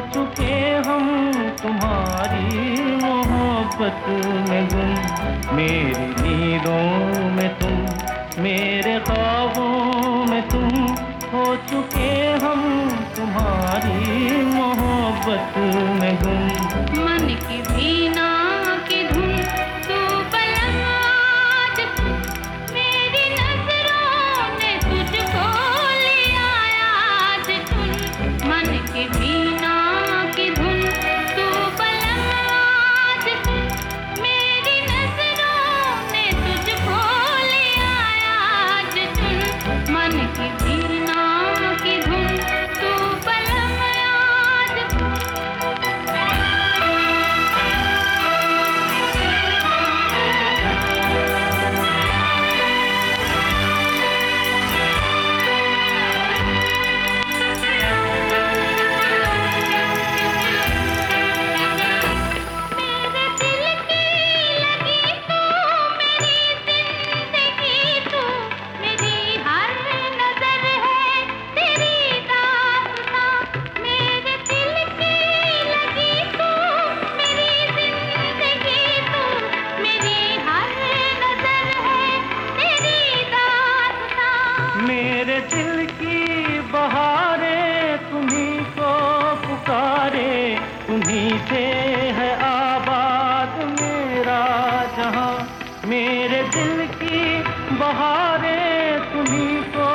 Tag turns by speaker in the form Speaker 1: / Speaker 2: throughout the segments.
Speaker 1: चुके हम तुम्हारी मोहब्बत में गुम। मेरी नींदों में तुम, मेरे ख्वाबों में तुम हो चुके हम तुम्हारी मोहब्बत में गुम।
Speaker 2: मेरे दिल की
Speaker 1: बहारे तुम्ही को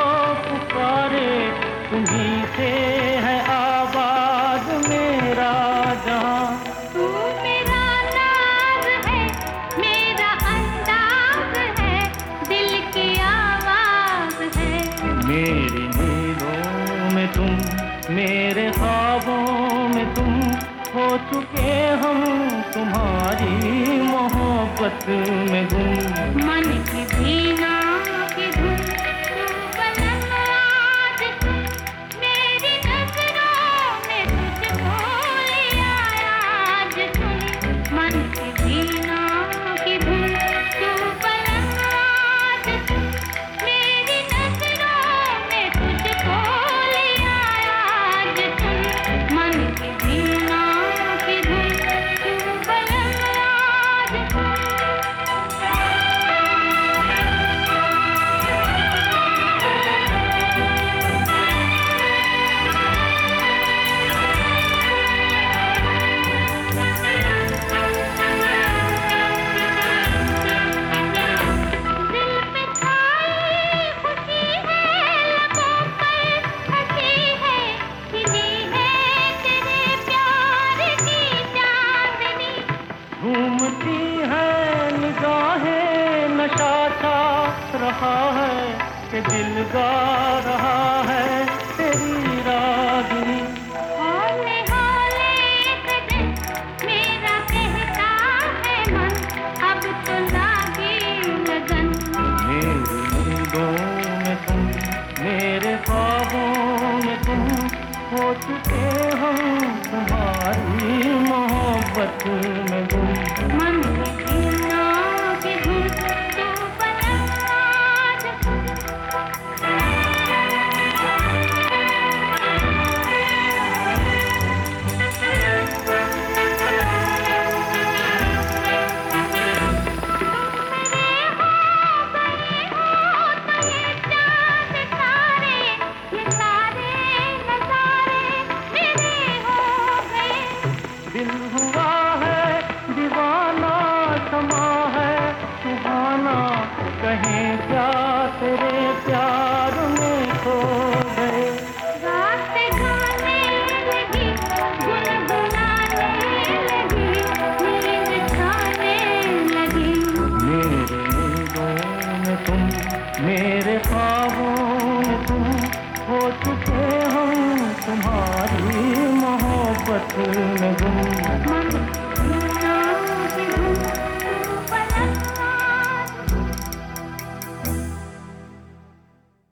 Speaker 1: पुकारे तुम्ही से है आबाद मेरा जहाँ।
Speaker 2: तू मेरा नाज है मेरा अंदाज है दिल की आवाज़ है।
Speaker 1: मेरी नींदों में तुम मेरे ख्वाबों में तुम हो चुके हम तुम्हारी मोहब्बत में गुम
Speaker 2: मन की वीणा
Speaker 1: घूमती है निगाहें नशा छा रहा है कि दिल गा रहा है तेरी रागिनी
Speaker 2: है तो
Speaker 1: हो चुके हम तुम्हारी मोहब्बत में गुम दिल हुआ है दीवाना समा है। सुहाना कहीं क्या तेरे प्यार में खो गए? मेरे ख्वाबों में तुम हो चुके हम तुम्हारी मोहब्बत।